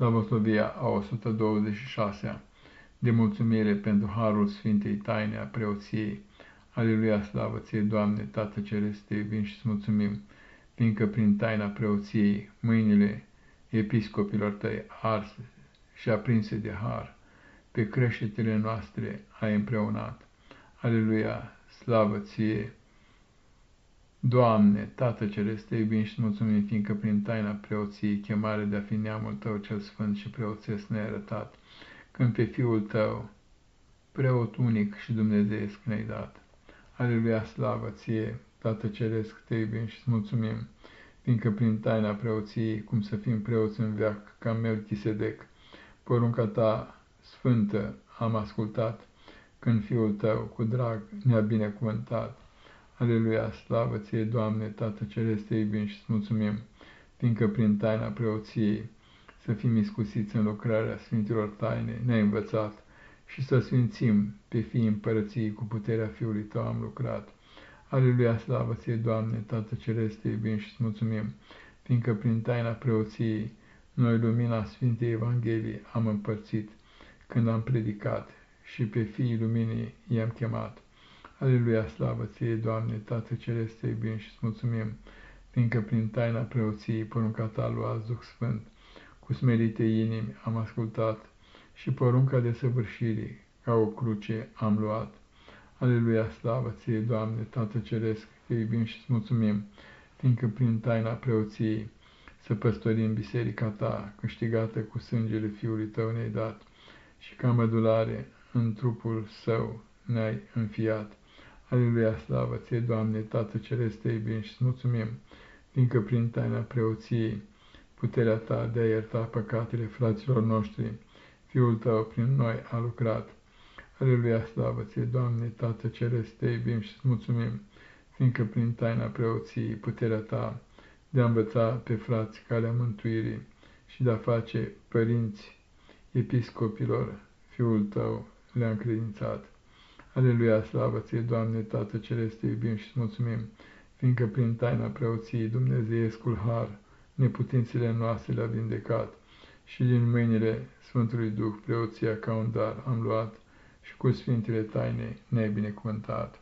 Slavoslovia a 126-a, de mulțumire pentru Harul Sfintei Taine a preoției. Aleluia, slavă ție, Doamne, Tată Ceresc, te iubim și-ți mulțumim, fiindcă prin taina preoției mâinile episcopilor tăi arse și aprinse de har, pe creștetele noastre ai împreunat. Aleluia, slavă ție, Doamne, Tată Ceresc, te iubim și mulțumim, fiindcă prin taina preoției, chemare de a fi neamul Tău cel sfânt și preoțesc ne-ai arătat, când pe Fiul Tău, preot unic și dumnezeiesc ne-ai dat. Aleluia, slavă ție, Tată Ceresc, te iubim și mulțumim, fiindcă prin taina preoției, cum să fim preoți în veac, ca Melchisedec, porunca Ta sfântă am ascultat, când Fiul Tău, cu drag, ne-a binecuvântat. Aleluia, slavă ție, Doamne, Tată Ceresc, te iubim și mulțumim, fiindcă prin taina preoției să fim iscusiți în lucrarea Sfintilor Taine, ne-ai învățat și să sfințim pe fii împărăției cu puterea Fiului Tău am lucrat. Aleluia, slavă ție, Doamne, Tată Ceresc, te iubim și mulțumim, fiindcă prin taina preoției noi lumina Sfintei Evangheliei am împărțit, când am predicat și pe fiii luminii i-am chemat. Aleluia, slavă ție, Doamne, Tată Ceresc, te iubim și mulțumim, fiindcă prin taina preoției porunca ta luați Duh Sfânt, cu smerite inimi am ascultat și porunca de săvârșirii, ca o cruce am luat. Aleluia, slavă ție, Doamne, Tată Ceresc, te iubim și mulțumim, fiindcă prin taina preoției să păstorim biserica ta, câștigată cu sângele Fiului tău ne-ai dat, și ca mădulare în trupul său ne-ai înfiat. Aleluia, slavă ție, Doamne, Tată Celeste, te iubim și mulțumim, fiindcă prin taina preoției, puterea ta de a ierta păcatele fraților noștri, Fiul tău prin noi a lucrat. Aleluia, slavă ție, Doamne, Tată Celeste, te iubim și mulțumim, fiindcă prin taina preoției, puterea ta de a învăța pe frați calea mântuirii și de a face părinți episcopilor, Fiul tău le-a încredințat. Aleluia, slavă ție, Doamne, Tată Celeste, iubim și mulțumim, fiindcă prin taina preoției Dumnezeiescul Har, neputințele noastre le-a vindecat și din mâinile Sfântului Duh preoția ca un dar am luat și cu Sfintele Taine ne-ai binecuvântat.